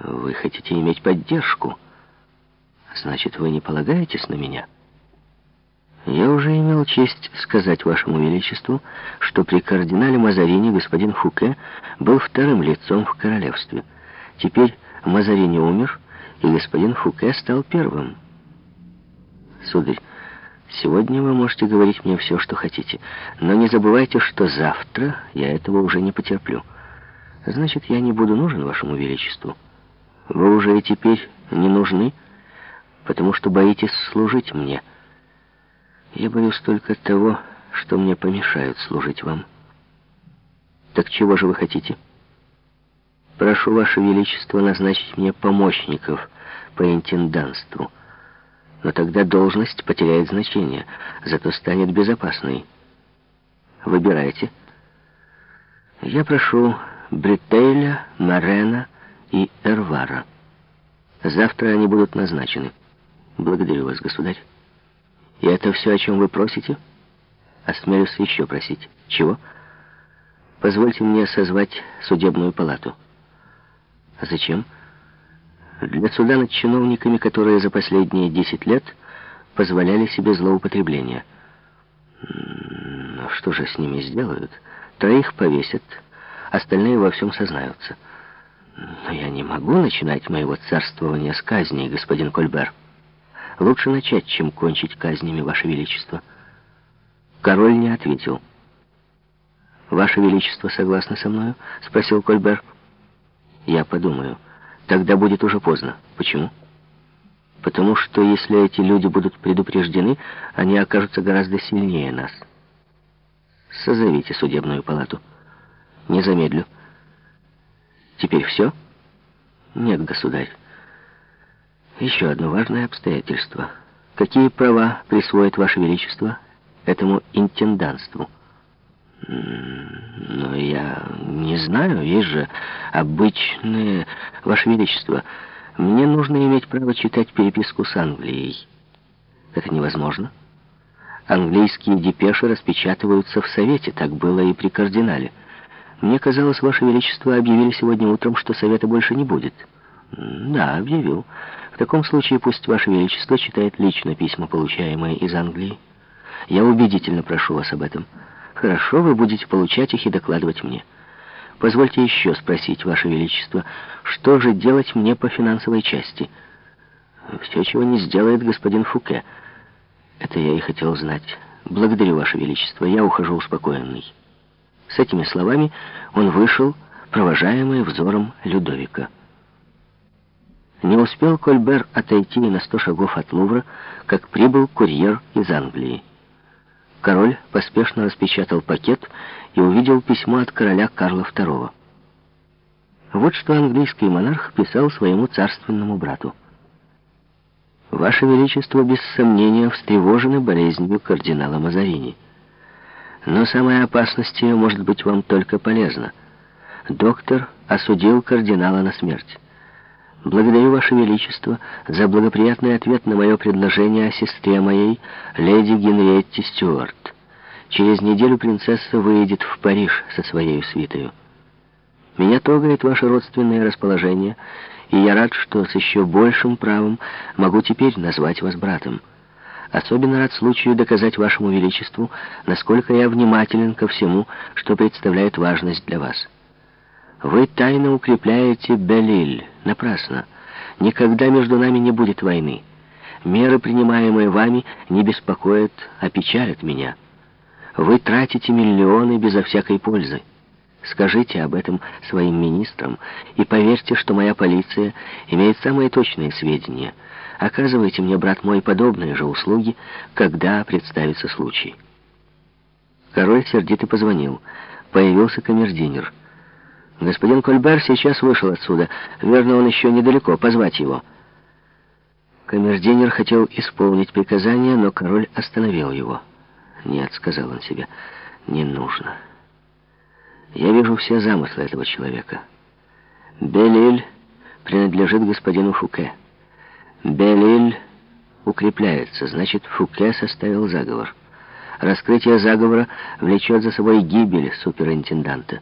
Вы хотите иметь поддержку. Значит, вы не полагаетесь на меня? Я уже имел честь сказать вашему величеству, что при кардинале Мазарини господин Фуке был вторым лицом в королевстве. Теперь Мазарини умер, и господин Фуке стал первым. Сударь, сегодня вы можете говорить мне все, что хотите, но не забывайте, что завтра я этого уже не потерплю. Значит, я не буду нужен вашему величеству. Вы уже и теперь не нужны, потому что боитесь служить мне. Я боюсь только того, что мне помешают служить вам. Так чего же вы хотите? Прошу, Ваше Величество, назначить мне помощников по интенданству. Но тогда должность потеряет значение, зато станет безопасной. Выбирайте. Я прошу Бретейля, Марена и Эрвара. Завтра они будут назначены. Благодарю вас, государь. И это все, о чем вы просите? Осмелюсь еще просить. Чего? Позвольте мне созвать судебную палату. А зачем? Для суда над чиновниками, которые за последние десять лет позволяли себе злоупотребление. Ну, что же с ними сделают? Троих повесят, остальные во всем сознаются. Но я не могу начинать моего царствования с казней, господин Кольбер. Лучше начать, чем кончить казнями, Ваше Величество. Король не ответил. «Ваше Величество согласно со мною?» — спросил Кольбер. «Я подумаю. Тогда будет уже поздно. Почему?» «Потому что если эти люди будут предупреждены, они окажутся гораздо сильнее нас. Созовите судебную палату. Не замедлю». Теперь все? Нет, государь. Еще одно важное обстоятельство. Какие права присвоит Ваше Величество этому интенданству? Но я не знаю, есть же обычные... Ваше Величество, мне нужно иметь право читать переписку с Англией. Это невозможно. Английские депеши распечатываются в Совете, так было и при кардинале. Мне казалось, Ваше Величество объявили сегодня утром, что совета больше не будет. Да, объявил. В таком случае пусть Ваше Величество читает лично письма, получаемые из Англии. Я убедительно прошу вас об этом. Хорошо, вы будете получать их и докладывать мне. Позвольте еще спросить, Ваше Величество, что же делать мне по финансовой части? Все, чего не сделает господин Фуке. Это я и хотел знать. Благодарю, Ваше Величество, я ухожу успокоенный. С этими словами он вышел, провожаемый взором Людовика. Не успел Кольбер отойти на сто шагов от Лувра, как прибыл курьер из Англии. Король поспешно распечатал пакет и увидел письмо от короля Карла II. Вот что английский монарх писал своему царственному брату. «Ваше Величество, без сомнения, встревожены болезнью кардинала Мазарини». Но самая опасность ее может быть вам только полезна. Доктор осудил кардинала на смерть. Благодарю Ваше Величество за благоприятный ответ на мое предложение о сестре моей, леди Генриетте Стюарт. Через неделю принцесса выедет в Париж со своей свитою. Меня трогает ваше родственное расположение, и я рад, что с еще большим правом могу теперь назвать вас братом. Особенно рад случаю доказать вашему величеству, насколько я внимателен ко всему, что представляет важность для вас. Вы тайно укрепляете Белиль. Напрасно. Никогда между нами не будет войны. Меры, принимаемые вами, не беспокоят, а печалят меня. Вы тратите миллионы безо всякой пользы. Скажите об этом своим министрам и поверьте, что моя полиция имеет самые точные сведения — Оказывайте мне, брат мой, подобные же услуги, когда представится случай. Король сердито позвонил. Появился камердинер. Господин Кольбер сейчас вышел отсюда. Верно, он еще недалеко. Позвать его. Камердинер хотел исполнить приказание, но король остановил его. «Нет», — сказал он себе, — «не нужно. Я вижу все замыслы этого человека. Белиль принадлежит господину Фуке». Белиль укрепляется, значит, Фуке составил заговор. Раскрытие заговора влечет за собой гибель суперинтенданта.